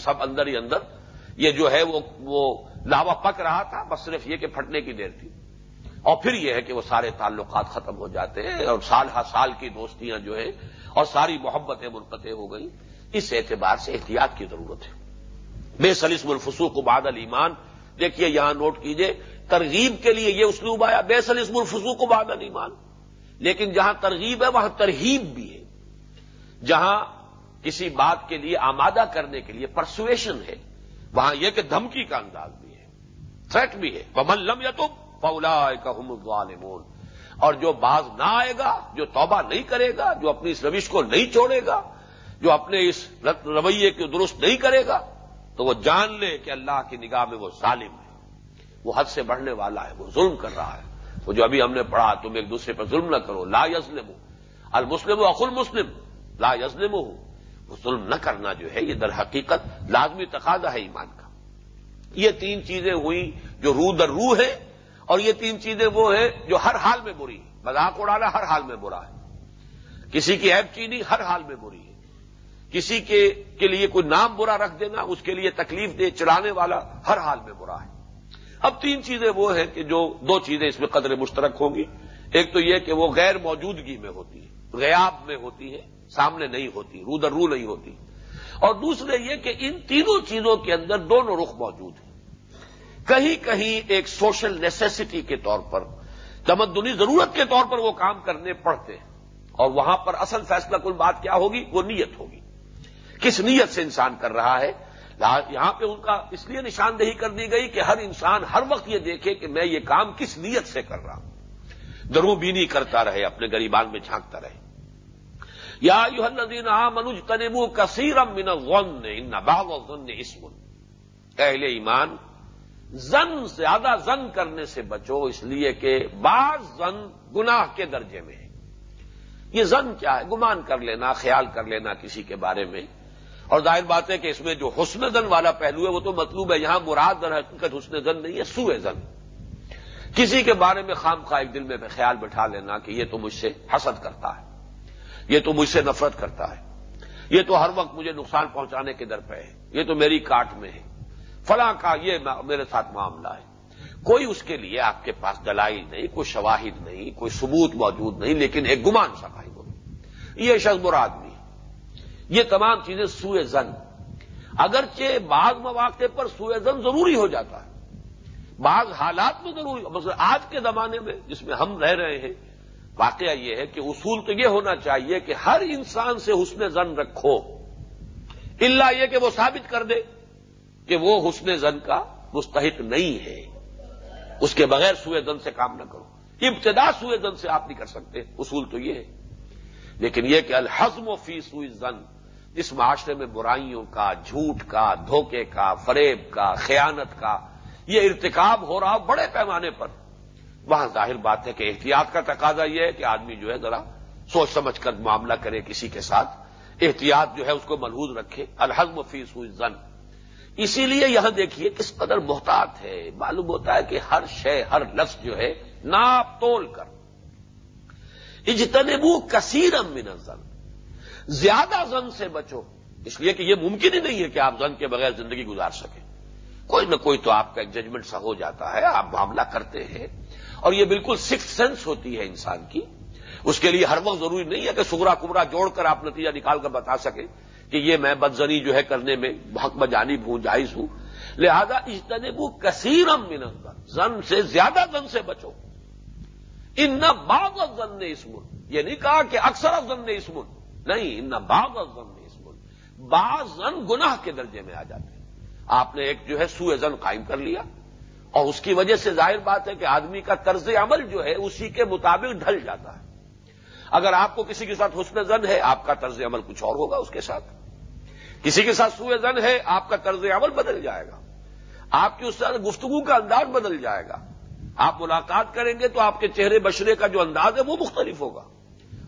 سب اندر ہی اندر یہ جو ہے وہ وہ لاوا پک رہا تھا، بس صرف یہ کہ پھٹنے کی دیر تھی۔ اور پھر یہ ہے کہ وہ سارے تعلقات ختم ہو جاتے ہیں اور سال ہر سال کی دوستیاں جو ہیں اور ساری محبتیں منقطع ہو گئی اس اعتبار سے احتیاط کی ضرورت ہے۔ بے سلسم الفسوق و بادل ایمان دیکھیے یہاں نوٹ کیجیے، ترغیب کے لیے یہ اسلوب آیا، بے سلسم الفسوق و بادل ایمان لیکن جہاں ترغیب ہے، وہاں ترہیب بھی ہے۔ جہاں کسی بات کے لیے آمادہ کرنے کے لیے پرسویشن ہے، وہاں یہ کہ دھمکی کا انداز بھی ہے تھریٹ بھی ہے بمن لم یا تم پولا کا اور جو باز نہ آئے گا، جو توبہ نہیں کرے گا، جو اپنی اس روش کو نہیں چھوڑے گا، جو اپنے اس رویے کو درست نہیں کرے گا، تو وہ جان لے کہ اللہ کی نگاہ میں وہ ظالم ہے۔ وہ حد سے بڑھنے والا ہے، وہ ظلم کر رہا ہے۔ وہ جو ابھی ہم نے پڑھا، تم ایک دوسرے پر ظلم نہ کرو، لا یزلم المسلم اخل مسلم لا یزلم ہو ظلم نہ کرنا جو ہے، یہ در حقیقت لازمی تقاضا ہے ایمان کا۔ یہ تین چیزیں ہوئی جو رو در روح ہے، اور یہ تین چیزیں وہ ہیں جو ہر حال میں بری مذاق اڑانا ہر حال میں برا ہے۔ کسی کی ایپ چینی ہر حال میں بری ہے۔ کسی کے کے لیے کوئی نام برا رکھ دینا، اس کے لیے تکلیف دے چڑھانے والا ہر حال میں برا ہے۔ اب تین چیزیں وہ ہیں کہ جو دو چیزیں اس میں قدر مشترک ہوں گی۔ ایک تو یہ کہ وہ غیر موجودگی میں ہوتی ہے غیاب میں ہوتی ہے سامنے نہیں ہوتی رو در رو نہیں ہوتی۔ اور دوسرے یہ کہ ان تینوں چیزوں کے اندر دونوں رخ موجود ہیں۔ کہیں کہیں ایک سوشل نیسیسٹی کے طور پر، تمدنی ضرورت کے طور پر وہ کام کرنے پڑتے ہیں۔ اور وہاں پر اصل فیصلہ کل بات کیا ہوگی؟ وہ نیت ہوگی۔ کس نیت سے انسان کر رہا ہے؟ یہاں پہ ان کا اس لیے نشاندہی کر دی گئی کہ ہر انسان ہر وقت یہ دیکھے کہ میں یہ کام کس نیت سے کر رہا ہوں۔ درو بینی کرتا رہے، اپنے گریبان میں جھانکتا رہے۔ یا یو الدین منج تنبو کثیرم من غن ان باغ اسم. اہل ایمان، زن زیادہ زن کرنے سے بچو، اس لیے کہ بعض زن گناہ کے درجے میں ہے یہ زن کیا ہے؟ گمان کر لینا، خیال کر لینا کسی کے بارے میں۔ اور ظاہر بات ہے کہ اس میں جو حسن زن والا پہلو ہے، وہ تو مطلوب ہے۔ یہاں مراد در حقیقت حسن زن نہیں ہے سوئے زن۔ کسی کے بارے میں خام خواہ ایک دل میں خیال بٹھا لینا کہ یہ تو مجھ سے حسد کرتا ہے۔ یہ تو مجھ سے نفرت کرتا ہے۔ یہ تو ہر وقت مجھے نقصان پہنچانے کے در پہ ہے۔ یہ تو میری کاٹ میں ہے۔ فلاں کا یہ میرے ساتھ معاملہ ہے۔ کوئی اس کے لیے آپ کے پاس دلائل نہیں، کوئی شواہد نہیں، کوئی ثبوت موجود نہیں، لیکن ایک گمان سا بھائی یہ شخص برا آدمی یہ تمام چیزیں سوئے زن اگرچہ بعض مواقع پر سوئے زن ضروری ہو جاتا ہے۔ بعض حالات میں ضروری، مثلا آج کے زمانے میں جس میں ہم رہ رہے ہیں واقعہ یہ ہے کہ اصول تو یہ ہونا چاہیے کہ ہر انسان سے حسن زن رکھو۔ اللہ یہ کہ وہ ثابت کر دے کہ وہ حسن زن کا مستحق نہیں ہے۔ اس کے بغیر سوئے زن سے کام نہ کرو۔ ابتدا سوئے زن سے آپ نہیں کر سکتے، اصول تو یہ ہے۔ لیکن یہ کہ الحزم و فی سوئی زن، اس معاشرے میں برائیوں کا، جھوٹ کا، دھوکے کا، فریب کا، خیانت کا، یہ ارتکاب ہو رہا بڑے پیمانے پر۔ وہاں ظاہر بات ہے کہ احتیاط کا تقاضا یہ ہے کہ آدمی جو ہے ذرا سوچ سمجھ کر معاملہ کرے کسی کے ساتھ۔ احتیاط جو ہے اس کو ملحوظ رکھے۔ الحزم و فی زن اسی لیے یہاں دیکھیے کس قدر محتاط ہے۔ معلوم ہوتا ہے کہ ہر شے، ہر لفظ جو ہے ناپ تول کر۔ اجتنبو کثیر من زن زیادہ زن سے بچو۔ اس لیے کہ یہ ممکن ہی نہیں ہے کہ آپ زن کے بغیر زندگی گزار سکیں۔ کوئی نہ کوئی تو آپ کا ایک ججمنٹ سا ہو جاتا ہے۔ آپ معاملہ کرتے ہیں۔ اور یہ بالکل سکس سینس ہوتی ہے انسان کی۔ اس کے لیے ہر وقت ضروری نہیں ہے کہ سگرا کمرا جوڑ کر آپ نتیجہ نکال کر بتا سکیں کہ یہ میں بدزنی جو ہے کرنے میں حق بجانب ہوں، جائز ہوں۔ لہذا اجتنبو کثیرم من زن سے زیادہ زن سے بچو۔ ان نہ باغ زن نے اسمن یہ نہیں کہا کہ اکثر افزن نے اسمن نہیں، ان نہ باغ زن نے اسمن بعض زن گناہ کے درجے میں آ جاتے ہیں۔ آپ نے ایک جو ہے سوئے زن قائم کر لیا۔ اور اس کی وجہ سے ظاہر بات ہے کہ آدمی کا طرز عمل جو ہے اسی کے مطابق ڈھل جاتا ہے۔ اگر آپ کو کسی کے ساتھ حسن زن ہے، آپ کا طرز عمل کچھ اور ہوگا اس کے ساتھ۔ کسی کے ساتھ سوئے زن ہے، آپ کا طرز عمل بدل جائے گا۔ آپ کی اس طرح گفتگو کا انداز بدل جائے گا۔ آپ ملاقات کریں گے تو آپ کے چہرے بشرے کا جو انداز ہے وہ مختلف ہوگا۔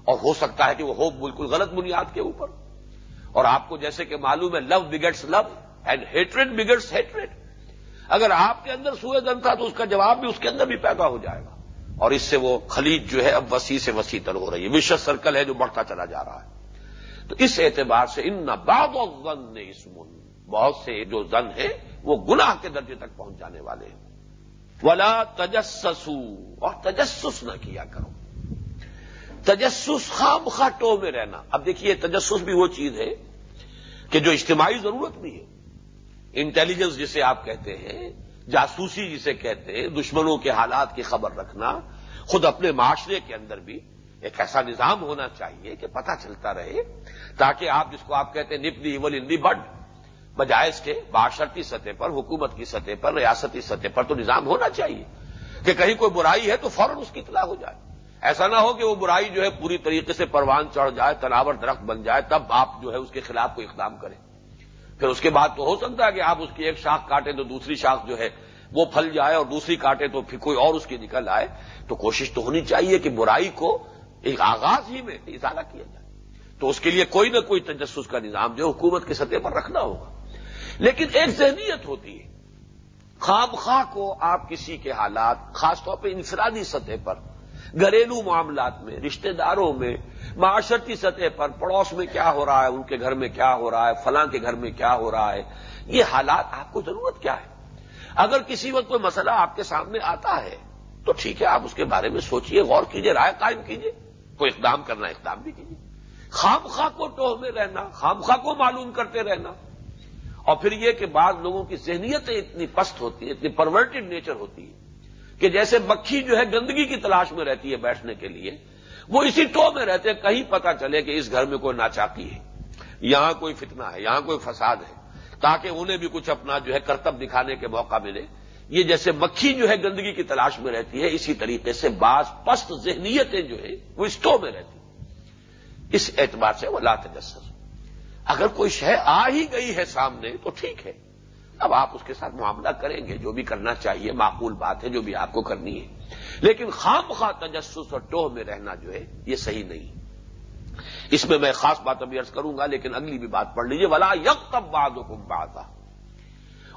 اور ہو سکتا ہے کہ وہ ہو بالکل غلط بنیاد کے اوپر۔ اور آپ کو جیسے کہ معلوم ہے love begets love and hatred begets hatred اگر آپ کے اندر سوئے زن تھا تو اس کا جواب بھی اس کے اندر بھی پیدا ہو جائے گا۔ اور اس سے وہ خلیج جو ہے اب وسیع سے وسیع تر ہو رہی ہے۔ وشو سرکل ہے جو بڑھتا چلا جا رہا ہے۔ تو اس اعتبار سے ان باغ و غن اسمن بہت سے جو زن ہیں، وہ گناہ کے درجے تک پہنچ جانے والے ہیں۔ ولا تجسسو، اور تجسس نہ کیا کرو۔ تجسس خام خاٹوں میں رہنا۔ اب دیکھیے، تجسس بھی وہ چیز ہے کہ جو اجتماعی ضرورت بھی ہے۔ انٹیلیجنس جسے آپ کہتے ہیں، جاسوسی جسے کہتے ہیں، دشمنوں کے حالات کی خبر رکھنا، خود اپنے معاشرے کے اندر بھی ایک ایسا نظام ہونا چاہیے کہ پتہ چلتا رہے، تاکہ آپ جس کو آپ کہتے ہیں، نپ دی، ول ان دی بڈ بجائے اس کے معاشرتی سطح پر، حکومت کی سطح پر، ریاستی سطح پر تو نظام ہونا چاہیے۔ کہ کہیں کوئی برائی ہے تو فوراً اس کی اطلاع ہو جائے۔ ایسا نہ ہو کہ وہ برائی جو ہے پوری طریقے سے پروان چڑھ جائے، تناور درخت بن جائے، تب آپ جو ہے اس کے خلاف کوئی اقدام کریں۔ پھر اس کے بعد تو ہو سکتا ہے کہ آپ اس کی ایک شاخ کاٹیں تو دوسری شاخ جو ہے وہ پھل جائے اور دوسری کاٹے تو پھر کوئی اور اس کی نکل آئے، تو کوشش تو ہونی چاہیے کہ برائی کو ایک آغاز ہی میں اضافہ کیا جائے۔ تو اس کے لیے کوئی نہ کوئی تجسس کا نظام جو حکومت کی سطح پر رکھنا ہوگا۔ لیکن ایک ذہنیت ہوتی ہے خواب خواہ کو آپ کسی کے حالات، خاص طور پہ انفرادی سطح پر گھریلو معاملات میں، رشتہ داروں میں، معاشرتی سطح پر، پڑوس میں کیا ہو رہا ہے، ان کے گھر میں کیا ہو رہا ہے، فلاں کے گھر میں کیا ہو رہا ہے، یہ حالات آپ کو ضرورت کیا ہے؟ اگر کسی وقت کوئی مسئلہ آپ کے سامنے آتا ہے، تو ٹھیک ہے، آپ اس کے بارے میں سوچیے غور کیجیے رائے قائم کیجیے کوئی اقدام کرنا، اقدام بھی کیجیے خام خواہ کو ٹوہ میں رہنا، خام خواہ کو معلوم کرتے رہنا۔ اور پھر یہ کہ بعض لوگوں کی ذہنیتیں اتنی پست ہوتی ہیں، اتنی پرورٹڈ نیچر ہوتی ہے کہ جیسے مکھی جو ہے گندگی کی تلاش میں رہتی ہے بیٹھنے کے لیے، وہ اسی ٹو میں رہتے ہیں، کہیں پتا چلے کہ اس گھر میں کوئی ناچاکی ہے، یہاں کوئی فتنہ ہے، یہاں کوئی فساد ہے، تاکہ انہیں بھی کچھ اپنا جو ہے کرتب دکھانے کے موقع ملے۔ یہ جیسے مکھی جو ہے گندگی کی تلاش میں رہتی ہے، اسی طریقے سے بعض پست ذہنیتیں جو ہے وہ اسٹو میں رہتی اس اعتبار سے وہ لا تجسس۔ اگر کوئی شہ آ ہی گئی ہے سامنے، تو ٹھیک ہے۔ اب آپ اس کے ساتھ معاملہ کریں گے، جو بھی کرنا چاہیے، معقول بات ہے جو بھی آپ کو کرنی ہے۔ لیکن خام خواہ تجسس اور ٹوہ میں رہنا جو ہے، یہ صحیح نہیں۔ اس میں میں خاص بات ابھی ارض کروں گا، لیکن اگلی بھی بات پڑھ لیجیے ولا یک تب باد حکم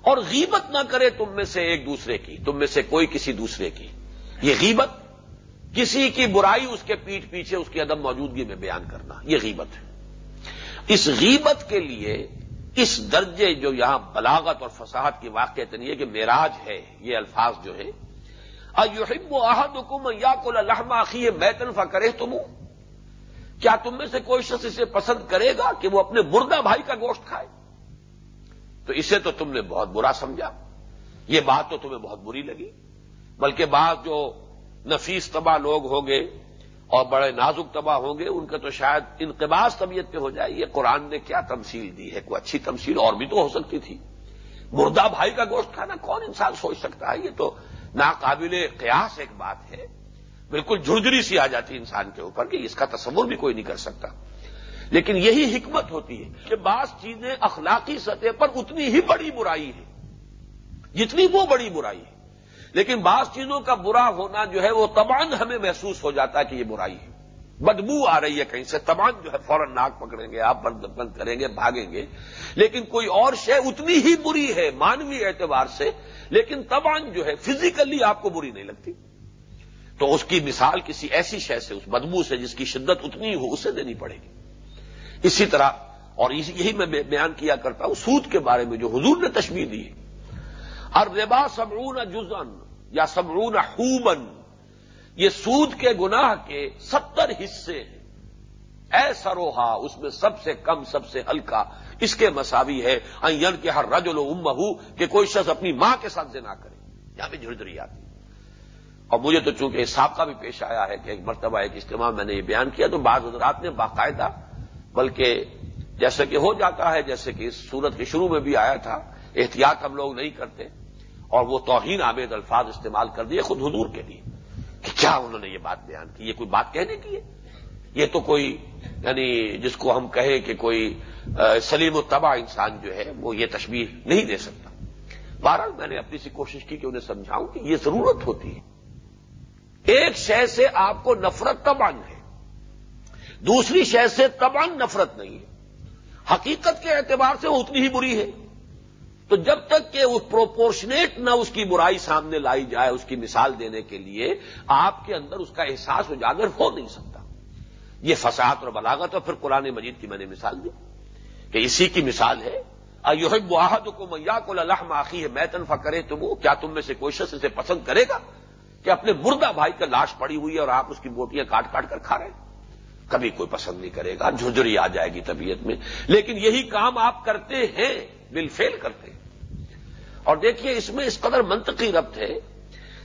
اور غیبت نہ کرے تم میں سے ایک دوسرے کی، تم میں سے کوئی کسی دوسرے کی۔ یہ غیبت، کسی کی برائی اس کے پیٹ پیچھے، اس کی عدم موجودگی میں بیان کرنا، یہ غیبت ہے۔ اس غیبت کے لیے اس درجے جو یہاں بلاغت اور فساحت کی واقعت نہیں ہے کہ میراج ہے، یہ الفاظ جو ہے ایوہب و احد حکم یا کو الحمہ خی میتنفا کرے تم کیا تم میں سے کوئی شخص اسے پسند کرے گا کہ وہ اپنے مردہ بھائی کا گوشت کھائے؟ تو اسے تو تم نے بہت برا سمجھا۔ یہ بات تو تمہیں بہت بری لگی، بلکہ بعض جو نفیس تباہ لوگ ہوں گے اور بڑے نازک تباہ ہوں گے، ان کا تو شاید انقباس طبیعت پہ ہو جائے۔ یہ قرآن نے کیا تمثیل دی ہے؟ کوئی اچھی تمثیل اور بھی تو ہو سکتی تھی۔ مردہ بھائی کا گوشت کھانا کون انسان سوچ سکتا ہے؟ یہ تو ناقابل قیاس ایک بات ہے۔ بالکل جھرجری سی آ جاتی انسان کے اوپر کہ اس کا تصور بھی کوئی نہیں کر سکتا۔ لیکن یہی حکمت ہوتی ہے کہ بعض چیزیں اخلاقی سطح پر اتنی ہی بڑی برائی ہے، جتنی وہ بڑی برائی ہے۔ لیکن بعض چیزوں کا برا ہونا جو ہے وہ تبان ہمیں محسوس ہو جاتا ہے کہ یہ برائی ہے۔ بدبو آ رہی ہے کہیں سے تبان جو ہے فوراً ناک پکڑیں گے، آپ بند بند کریں گے، بھاگیں گے۔ لیکن کوئی اور شے اتنی ہی بری ہے مانوی اعتبار سے، لیکن تبان جو ہے فزیکلی آپ کو بری نہیں لگتی۔ تو اس کی مثال کسی ایسی شے سے، اس بدبو سے جس کی شدت اتنی ہو، اسے دینی پڑے گی۔ اسی طرح، اور یہی میں بیان کیا کرتا ہوں، سود کے بارے میں جو حضور نے تشبیح دی اور ربا سبرون جزن یا سبرون حومن یہ سود کے گناہ کے ستر حصے ہیں۔ اے سروہا، اس میں سب سے کم، سب سے ہلکا اس کے مساوی ہے۔ این کے ہر رج ام ہو کہ کوئی شخص اپنی ماں کے ساتھ نہ کرے۔ یہاں بھی جھڑدری آتی۔ اور مجھے تو چونکہ حساب کا بھی پیش آیا ہے کہ ایک مرتبہ ایک اجتماع میں نے یہ بیان کیا، تو بعض حضرات نے باقاعدہ، بلکہ جیسے کہ ہو جاتا ہے، جیسے کہ اس سورت کے شروع میں بھی آیا تھا، احتیاط ہم لوگ نہیں کرتے۔ اور وہ توہین آمیز الفاظ استعمال کر دیے خود حضور کے لیے کہ کیا انہوں نے یہ بات بیان کی؟ یہ کوئی بات کہنے کی ہے؟ یہ تو کوئی یعنی جس کو ہم کہیں کہ کوئی سلیم و تباہ انسان جو ہے، وہ یہ تشبیح نہیں دے سکتا۔ بہرحال میں نے اپنی سی کوشش کی کہ انہیں سمجھاؤں کہ یہ ضرورت ہوتی ہے۔ ایک شے سے آپ کو نفرت تبان ہے، دوسری شے سے تبان نفرت نہیں ہے۔ حقیقت کے اعتبار سے وہ اتنی ہی بری ہے۔ تو جب تک کہ وہ پروپورشنیٹ نہ اس کی برائی سامنے لائی جائے، اس کی مثال دینے کے لیے، آپ کے اندر اس کا احساس اجاگر ہو نہیں سکتا۔ یہ فساد اور بلاغت اور پھر قرآن مجید کی میں نے مثال دی کہ اسی کی مثال ہے۔ ایوہب واحد کو میاں کو اللہ معافی ہے میں تنفا کرے تو وہ کیا تم میں سے کوئی شخص اسے پسند کرے گا کہ اپنے مردہ بھائی کا لاش پڑی ہوئی ہے اور آپ اس کی بوٹیاں کاٹ کاٹ کر کھا رہے ہیں؟ کبھی کوئی پسند نہیں کرے گا۔ جھجری آ جائے گی طبیعت میں۔ لیکن یہی کام آپ کرتے ہیں۔ بل فیل کرتے ہیں۔ اور دیکھیے اس میں اس قدر منطقی ربط ہے،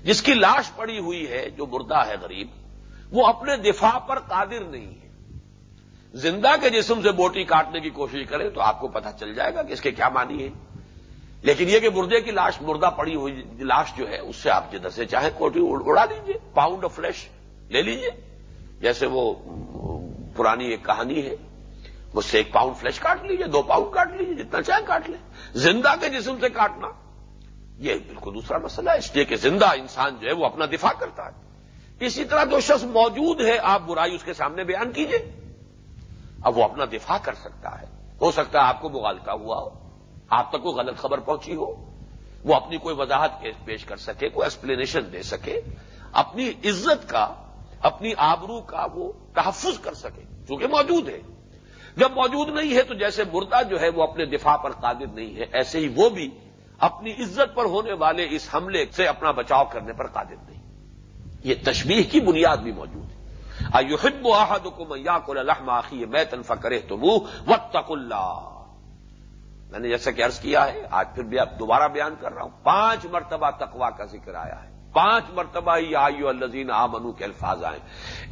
جس کی لاش پڑی ہوئی ہے، جو مردہ ہے غریب، وہ اپنے دفاع پر قادر نہیں ہے۔ زندہ کے جسم سے بوٹی کاٹنے کی کوشش کرے تو آپ کو پتہ چل جائے گا کہ اس کے کیا مانی ہے لیکن یہ کہ مردے کی لاش، مردہ پڑی ہوئی لاش جو ہے، اس سے آپ جدھر سے چاہے کوٹی اڑا دیجیے پاؤنڈ آف فلیش لے لیجیے جیسے وہ پرانی ایک کہانی ہے مجھ سے ایک پاؤنڈ فلیش کاٹ لیجیے دو پاؤنڈ کاٹ لیجیے جتنا چاہے کاٹ لیں۔ زندہ کے جسم سے کاٹنا، یہ بالکل دوسرا مسئلہ ہے۔ اس لیے کہ زندہ انسان جو ہے وہ اپنا دفاع کرتا ہے۔ اسی طرح جو شخص موجود ہے، آپ برائی اس کے سامنے بیان کیجیے اب وہ اپنا دفاع کر سکتا ہے۔ ہو سکتا ہے آپ کو مغالطہ ہوا ہو۔ آپ تک کوئی غلط خبر پہنچی ہو۔ وہ اپنی کوئی وضاحت پیش کر سکے، کوئی ایکسپلینیشن دے سکے۔ اپنی عزت کا، اپنی آبرو کا وہ تحفظ کر سکے۔ چونکہ موجود ہے۔ جب موجود نہیں ہے تو جیسے مردہ جو ہے وہ اپنے دفاع پر قادر نہیں ہے، ایسے ہی وہ بھی اپنی عزت پر ہونے والے اس حملے سے اپنا بچاؤ کرنے پر قادر نہیں۔ یہ تشبیح کی بنیاد بھی موجود ہے۔ ایوہب واحد کو میاں کو آخی میں تنفا کرے تو وہ وط اللہ۔ میں نے جیسا کہ عرض کیا ہے، آج پھر بھی اب دوبارہ بیان کر رہا ہوں۔ پانچ مرتبہ تقوا کا ذکر آیا ہے۔ پانچ مرتبہ ہی آئیو الزین آمنو کے الفاظ آئے۔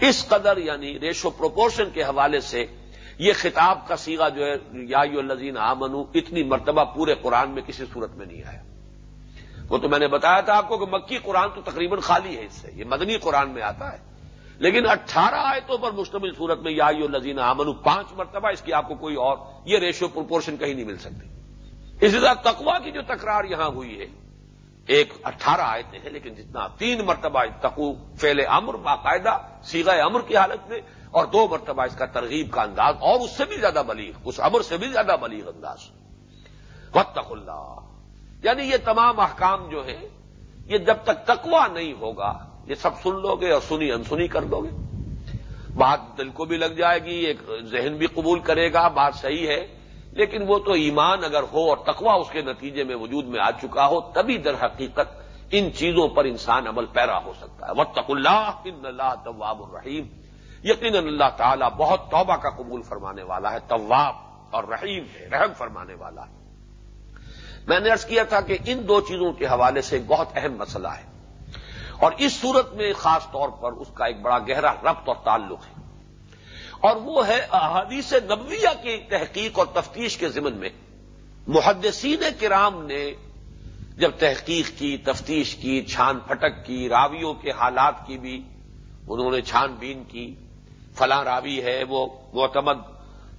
اس قدر یعنی ریشو پروپورشن کے حوالے سے یہ خطاب کا سیگا جو ہے، یا الزین آمنو، اتنی مرتبہ پورے قرآن میں کسی صورت میں نہیں آیا۔ وہ تو میں نے بتایا تھا آپ کو کہ مکی قرآن تو تقریباً خالی ہے اس سے، یہ مدنی قرآن میں آتا ہے۔ لیکن اٹھارہ آیتوں پر مشتمل صورت میں یا الزین آمنو، پانچ مرتبہ اس کی آپ کو کوئی اور، یہ ریشو پروپورشن کہیں نہیں مل سکتی۔ اسی طرح تقوا کی جو تکرار یہاں ہوئی ہے، ایک اٹھارہ آیتیں ہیں، لیکن جتنا تین مرتبہ تقو فیل امر، باقاعدہ سیگا امر کی حالت میں اور دو مرتبہ اس کا ترغیب کا انداز اور اس سے بھی زیادہ بلیغ، اس امر سے بھی زیادہ بلیغ انداز۔ وقت اللہ یعنی یہ تمام احکام جو ہیں، یہ جب تک تقوا نہیں ہوگا، یہ سب سن لو گے اور سنی انسنی کر دو گے۔ بات دل کو بھی لگ جائے گی، ایک ذہن بھی قبول کرے گا، بات صحیح ہے۔ لیکن وہ تو ایمان اگر ہو اور تقوا اس کے نتیجے میں وجود میں آ چکا ہو، تبھی در حقیقت ان چیزوں پر انسان عمل پیرا ہو سکتا ہے۔ وط اللہ ان اللہ طواب الرحیم یقین اللہ تعالیٰ بہت توبہ کا قبول فرمانے والا ہے طواب اور رحیم ہے، رحم فرمانے والا ہے۔ میں نے ارض کیا تھا کہ ان دو چیزوں کے حوالے سے بہت اہم مسئلہ ہے۔ اور اس صورت میں خاص طور پر اس کا ایک بڑا گہرا ربط اور تعلق ہے۔ اور وہ ہے احادیث نبویہ کی تحقیق اور تفتیش کے ضمن میں۔ محدثین کرام نے جب تحقیق کی، تفتیش کی، چھان پھٹک کی، راویوں کے حالات کی بھی انہوں نے چھان بین کی۔ فلاں راوی ہے، وہ معتمد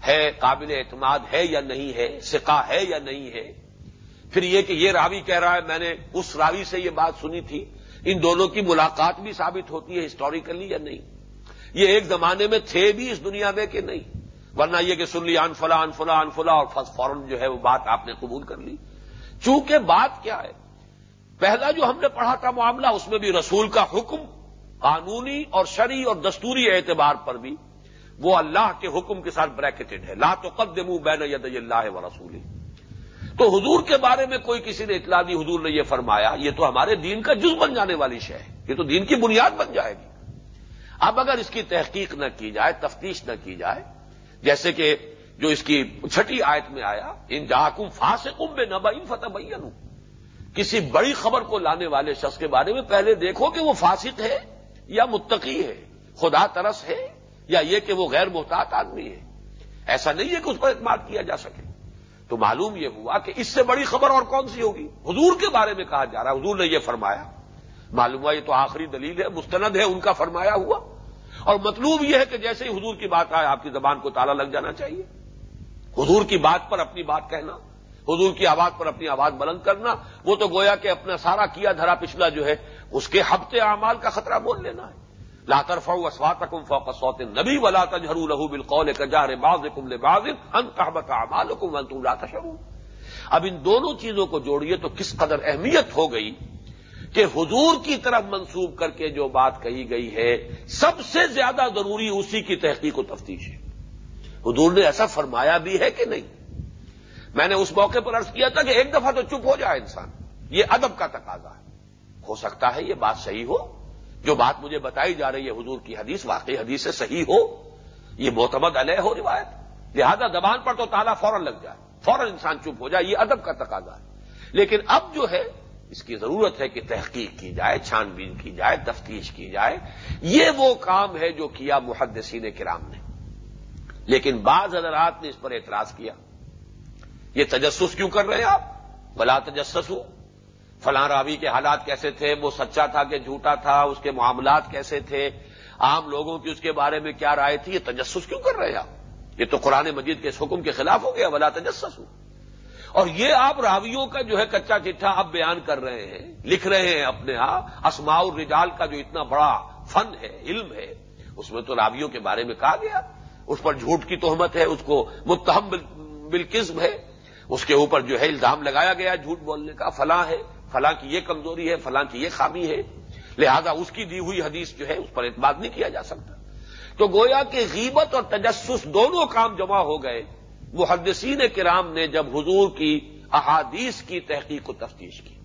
ہے، قابل اعتماد ہے یا نہیں ہے سکا ہے یا نہیں ہے۔ پھر یہ کہ یہ راوی کہہ رہا ہے، میں نے اس راوی سے یہ بات سنی تھی۔ ان دونوں کی ملاقات بھی ثابت ہوتی ہے ہسٹوریکلی یا نہیں؟ یہ ایک زمانے میں تھے بھی اس دنیا میں کہ نہیں؟ ورنہ یہ کہ سن لی انفلا انفلا انفلا اور فوراً جو ہے وہ بات آپ نے قبول کر لی۔ چونکہ بات کیا ہے، پہلا جو ہم نے پڑھا تھا معاملہ، اس میں بھی رسول کا حکم قانونی اور شرعی اور دستوری اعتبار پر بھی وہ اللہ کے حکم کے ساتھ بریکٹڈ ہے. لا تو قدم بین ید اللہ و رسولی تو حضور کے بارے میں کوئی کسی نے اطلاع دی، حضور نے یہ فرمایا، یہ تو ہمارے دین کا جز بن جانے والی شے ہے. یہ تو دین کی بنیاد بن جائے گی. اب اگر اس کی تحقیق نہ کی جائے، تفتیش نہ کی جائے، جیسے کہ جو اس کی چھٹی آیت میں آیا، ان جاکم فاسقم بے نبا ان فتح بین کسی بڑی خبر کو لانے والے شخص کے بارے میں پہلے دیکھو کہ وہ فاسق ہے یا متقی ہے؟ خدا ترس ہے یا یہ کہ وہ غیر محتاط آدمی ہے؟ ایسا نہیں ہے کہ اس پر اعتماد کیا جا سکے۔ تو معلوم یہ ہوا کہ اس سے بڑی خبر اور کون سی ہوگی؟ حضور کے بارے میں کہا جا رہا ہے۔ حضور نے یہ فرمایا۔ معلوم ہوا یہ تو آخری دلیل ہے، مستند ہے، ان کا فرمایا ہوا۔ اور مطلوب یہ ہے کہ جیسے ہی حضور کی بات آئے، آپ کی زبان کو تالا لگ جانا چاہیے۔ حضور کی بات پر اپنی بات کہنا۔ حضور کی آواز پر اپنی آواز بلند کرنا، وہ تو گویا کہ اپنا سارا کیا دھرا پچھلا جو ہے، اس کے ہفتے اعمال کا خطرہ بول لینا ہے۔ لاتر فو اسوات فوق سوت نبی ولا تجہر لہو بالقول کجار باز کم باز ان اعمال کم تم لاتا اب ان دونوں چیزوں کو جوڑیے تو کس قدر اہمیت ہو گئی کہ حضور کی طرف منسوب کر کے جو بات کہی گئی ہے، سب سے زیادہ ضروری اسی کی تحقیق و تفتیش ہے۔ حضور نے ایسا فرمایا بھی ہے کہ نہیں؟ میں نے اس موقع پر عرض کیا تھا کہ ایک دفعہ تو چپ ہو جائے انسان۔ یہ ادب کا تقاضا ہے۔ ہو سکتا ہے یہ بات صحیح ہو۔ جو بات مجھے بتائی جا رہی ہے حضور کی حدیث، واقعی حدیث سے صحیح ہو۔ یہ معتمد علیہ ہو روایت۔ لہذا زبان پر تو تالا فوراً لگ جائے۔ فوراً انسان چپ ہو جائے۔ یہ ادب کا تقاضا ہے۔ لیکن اب جو ہے، اس کی ضرورت ہے کہ تحقیق کی جائے چھان بین کی جائے، تفتیش کی جائے۔ یہ وہ کام ہے جو کیا محدثین کرام نے۔ لیکن بعض حضرات نے اس پر اعتراض کیا۔ یہ تجسس کیوں کر رہے ہیں آپ؟ بلا تجسس ہو۔ فلاں راوی کے حالات کیسے تھے؟ وہ سچا تھا کہ جھوٹا تھا؟ اس کے معاملات کیسے تھے؟ عام لوگوں کی اس کے بارے میں کیا رائے تھی؟ یہ تجسس کیوں کر رہے ہیں آپ؟ یہ تو قرآن مجید کے اس حکم کے خلاف ہو گیا، بلا تجسس ہو۔ اور یہ آپ راویوں کا جو ہے کچا چٹھا اب بیان کر رہے ہیں، لکھ رہے ہیں اپنے ہاں اسماع الرجال کا جو اتنا بڑا فن ہے، علم ہے، اس میں تو راویوں کے بارے میں کہا گیا۔ اس پر جھوٹ کی تہمت ہے، اس کو متہم بالکزم ہے۔ اس کے اوپر جو ہے الزام لگایا گیا جھوٹ بولنے کا، فلاں ہے، فلاں کی یہ کمزوری ہے، فلاں کی یہ خامی ہے۔ لہذا اس کی دی ہوئی حدیث جو ہے اس پر اعتماد نہیں کیا جا سکتا۔ تو گویا کہ غیبت اور تجسس دونوں کام جمع ہو گئے۔ محدثین کرام نے جب حضور کی احادیث کی تحقیق و تفتیش کی۔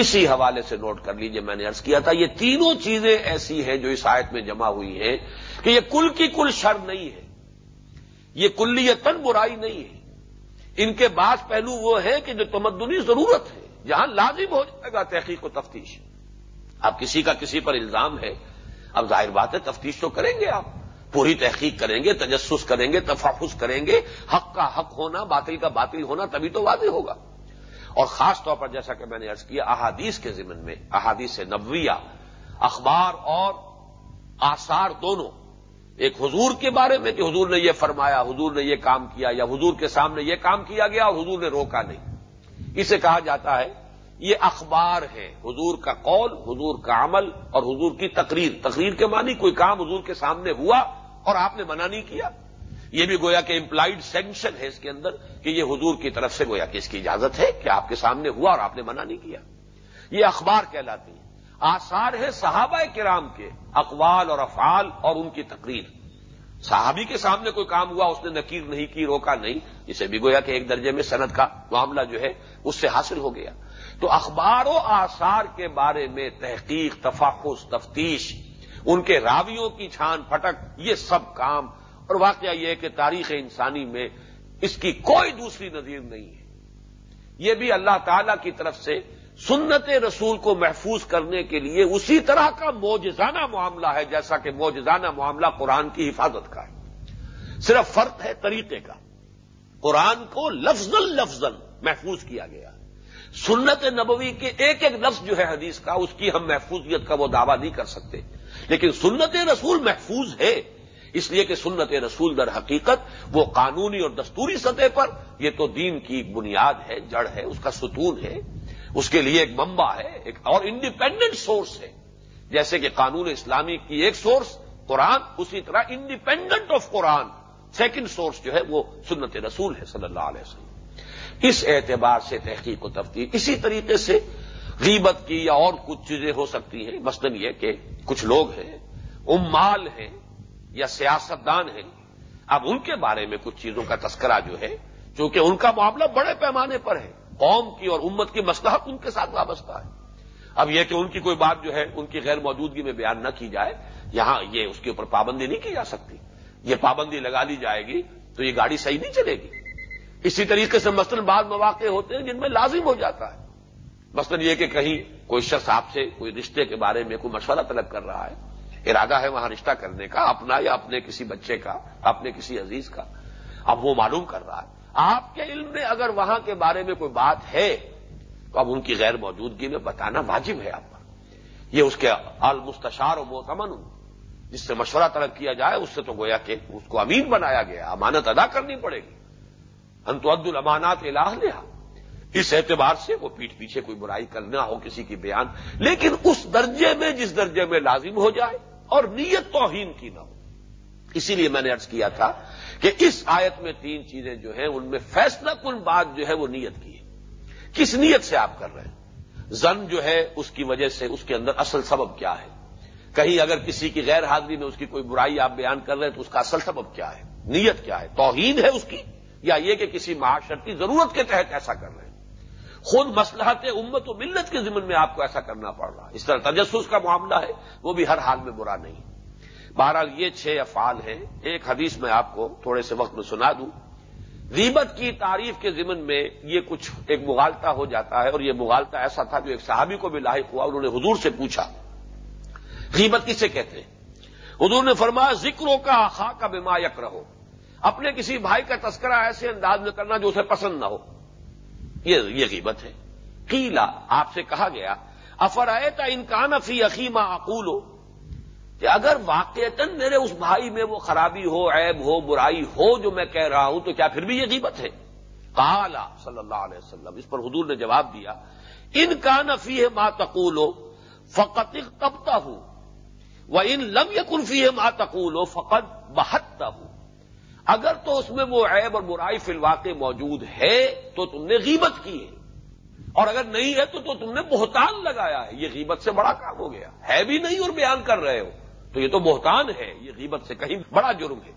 اسی حوالے سے نوٹ کر لیجیے، میں نے ارض کیا تھا، یہ تینوں چیزیں ایسی ہیں جو اس آیت میں جمع ہوئی ہیں کہ یہ کل کی کل شر نہیں ہے۔ یہ کلیتن برائی نہیں ہے۔ ان کے بعض پہلو وہ ہے کہ جو تمدنی ضرورت ہے جہاں لازم ہو جائے گا تحقیق و تفتیش۔ اب کسی کا کسی پر الزام ہے، اب ظاہر بات ہے، تفتیش تو کریں گے آپ۔ پوری تحقیق کریں گے، تجسس کریں گے، تفحص کریں گے۔ حق کا حق ہونا، باطل کا باطل ہونا، تبھی تو واضح ہوگا۔ اور خاص طور پر جیسا کہ میں نے ارض کیا، احادیث کے ضمن میں، احادیث نبویہ، اخبار اور آثار دونوں۔ ایک حضور کے بارے میں کہ حضور نے یہ فرمایا، حضور نے یہ کام کیا، یا حضور کے سامنے یہ کام کیا گیا اور حضور نے روکا نہیں۔ اسے کہا جاتا ہے، یہ اخبار ہے حضور کا قول، حضور کا عمل اور حضور کی تقریر۔ تقریر کے معنی کوئی کام حضور کے سامنے ہوا اور آپ نے منع نہیں کیا۔ یہ بھی گویا کہ امپلائڈ سینکشن ہے اس کے اندر کہ یہ حضور کی طرف سے گویا کہ اس کی اجازت ہے کہ آپ کے سامنے ہوا اور آپ نے منع نہیں کیا۔ یہ اخبار کہلاتی ہے آثار ہے صحابہ کرام کے، اقوال اور افعال اور ان کی تقریر۔ صحابی کے سامنے کوئی کام ہوا، اس نے نکیر نہیں کی، روکا نہیں اسے بھی گویا کہ ایک درجے میں صنعت کا معاملہ جو ہے، اس سے حاصل ہو گیا۔ تو اخبار و آثار کے بارے میں تحقیق تفاقس تفتیش، ان کے راویوں کی چھان پھٹک، یہ سب کام، اور واقعہ یہ ہے کہ تاریخ انسانی میں اس کی کوئی دوسری نظیر نہیں ہے۔ یہ بھی اللہ تعالی کی طرف سے سنت رسول کو محفوظ کرنے کے لیے اسی طرح کا موجزانہ معاملہ ہے جیسا کہ موجزانہ معاملہ قرآن کی حفاظت کا ہے۔ صرف فرق ہے طریقے کا۔ قرآن کو لفظ لفظ محفوظ کیا گیا۔ سنت نبوی کے ایک ایک لفظ جو ہے حدیث کا، اس کی ہم محفوظیت کا وہ دعویٰ نہیں کر سکتے۔ لیکن سنت رسول محفوظ ہے۔ اس لیے کہ سنت رسول در حقیقت وہ قانونی اور دستوری سطح پر، یہ تو دین کی بنیاد ہے، جڑ ہے، اس کا ستون ہے۔ اس کے لیے ایک ممبا ہے، ایک اور انڈیپینڈنٹ سورس ہے۔ جیسے کہ قانون اسلامی کی ایک سورس قرآن، اسی طرح independent of Quran second source جو ہے وہ سنت رسول ہے صلی اللہ علیہ وسلم۔ اس اعتبار سے تحقیق و تفتیش اسی طریقے سے غیبت کی یا اور کچھ چیزیں ہو سکتی ہیں۔ مثلاً یہ کہ کچھ لوگ ہیں، امال ہیں یا سیاستدان ہیں۔ اب ان کے بارے میں کچھ چیزوں کا تذکرہ جو ہے، چونکہ ان کا معاملہ بڑے پیمانے پر ہے۔ قوم کی اور امت کی مسلحت ان کے ساتھ وابستہ ہے۔ اب یہ کہ ان کی کوئی بات جو ہے، ان کی غیر موجودگی میں بیان نہ کی جائے، یہاں یہ اس کے اوپر پابندی نہیں کی جا سکتی۔ یہ پابندی لگا لی جائے گی تو یہ گاڑی صحیح نہیں چلے گی۔ اسی طریقے سے مثلاً بعض مواقع ہوتے ہیں جن میں لازم ہو جاتا ہے۔ مثلاً یہ کہ کہیں کوئی شخص آپ سے کوئی رشتے کے بارے میں کوئی مشورہ طلب کر رہا ہے، ارادہ ہے وہاں رشتہ کرنے کا، اپنا یا اپنے کسی بچے کا، اپنے کسی عزیز کا، اب وہ معلوم کر رہا ہے۔ آپ کے علم میں اگر وہاں کے بارے میں کوئی بات ہے، تو اب ان کی غیر موجودگی میں بتانا واجب ہے آپ پر۔ یہ اس کے المستشار و موتمن جس سے مشورہ طلب کیا جائے، اس سے تو گویا کہ اس کو امین بنایا گیا، امانت ادا کرنی پڑے گی۔ انتعد الامانات الہ لیا اس اعتبار سے وہ پیٹ پیچھے کوئی برائی کرنا ہو، کسی کی بیان، لیکن اس درجے میں جس درجے میں لازم ہو جائے اور نیت توہین کی نہ ہو۔ اسی لیے میں نے ارض کیا تھا کہ اس آیت میں تین چیزیں جو ہیں، ان میں فیصلہ کن بات جو ہے وہ نیت کی ہے۔ کس نیت سے آپ کر رہے ہیں؟ زن جو ہے، اس کی وجہ سے اس کے اندر اصل سبب کیا ہے؟ کہیں اگر کسی کی غیر حاضری میں اس کی کوئی برائی آپ بیان کر رہے ہیں، تو اس کا اصل سبب کیا ہے؟ نیت کیا ہے؟ توحید ہے اس کی؟ یا یہ کہ کسی معاشرتی ضرورت کے تحت ایسا کر رہے ہیں؟ خود مسلحت امت و ملت کے ضمن میں آپ کو ایسا کرنا پڑ رہا ہے۔ اس طرح تجسس کا معاملہ ہے، وہ بھی ہر حال میں برا نہیں۔ بہرحال یہ چھ افعال ہیں۔ ایک حدیث میں آپ کو تھوڑے سے وقت میں سنا دوں۔ غیبت کی تعریف کے ضمن میں یہ کچھ ایک مغالتا ہو جاتا ہے اور یہ مغالتا ایسا تھا جو ایک صحابی کو بھی لاحق ہوا، انہوں نے حضور سے پوچھا۔ غیبت کسے کہتے ہیں؟ حضور نے فرمایا، ذکروں کا خا کا بیما یک رہو اپنے کسی بھائی کا تذکرہ ایسے انداز میں کرنا جو اسے پسند نہ ہو۔ یہ غیبت ہے۔ قیلا آپ سے کہا گیا افرائے انکان فی عقیمہ عقول ہو کہ اگر واقع میرے اس بھائی میں وہ خرابی ہو، عیب ہو، برائی ہو جو میں کہہ رہا ہوں، تو کیا پھر بھی یہ غیبت ہے؟ کالا صلی اللہ علیہ وسلم، اس پر حضور نے جواب دیا، ان کا نفی ہے ماں تقول ہو فقط کبتا ہوں وہ ان لم یقنفی ہے ماں تقول ہو فقط بہتتا ہوں اگر تو اس میں وہ عیب اور برائی فی الواقع موجود ہے، تو تم نے غیبت کی ہے۔ اور اگر نہیں ہے، تو تو تم نے بہتان لگایا ہے۔ یہ غیبت سے بڑا کام ہو گیا۔ ہے بھی نہیں اور بیان کر رہے ہو۔ تو یہ تو بہتان ہے، یہ غیبت سے کہیں بڑا جرم ہے۔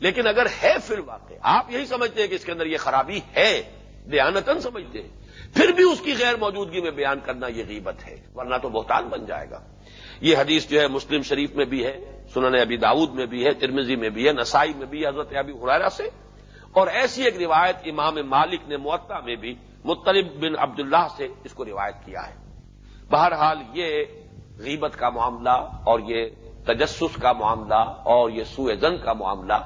لیکن اگر ہے فی الواقع آپ یہی سمجھتے ہیں کہ اس کے اندر یہ خرابی ہے دیانتن سمجھتے ہیں۔ پھر بھی اس کی غیر موجودگی میں بیان کرنا یہ غیبت ہے، ورنہ تو بہتان بن جائے گا۔ یہ حدیث جو ہے مسلم شریف میں بھی ہے، سنن ابی داود میں بھی ہے ترمزی میں بھی ہے، نسائی میں بھی ہے، حضرت ابی حرارا سے۔ اور ایسی ایک روایت امام مالک نے معطا میں بھی مطلب بن عبداللہ سے اس کو روایت کیا ہے۔ بہرحال یہ غیبت کا معاملہ اور یہ تجسس کا معاملہ اور یہ سوئے زن کا معاملہ،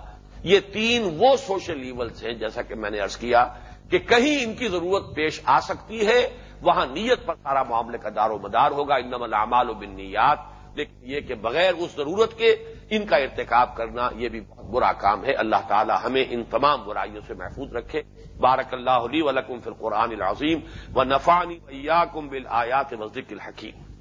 یہ تین وہ سوشل ایولز ہیں جیسا کہ میں نے ارض کیا کہ کہیں ان کی ضرورت پیش آ سکتی ہے، وہاں نیت پر سارا معاملے کا دار و مدار ہوگا انم العمال و بنیات لیکن یہ کہ بغیر اس ضرورت کے ان کا ارتکاب کرنا یہ بھی بہت برا کام ہے۔ اللہ تعالی ہمیں ان تمام برائیوں سے محفوظ رکھے۔ بارک اللہ علی ولکم فی القرآن العظیم و نفانی کم بل آیات الحکیم۔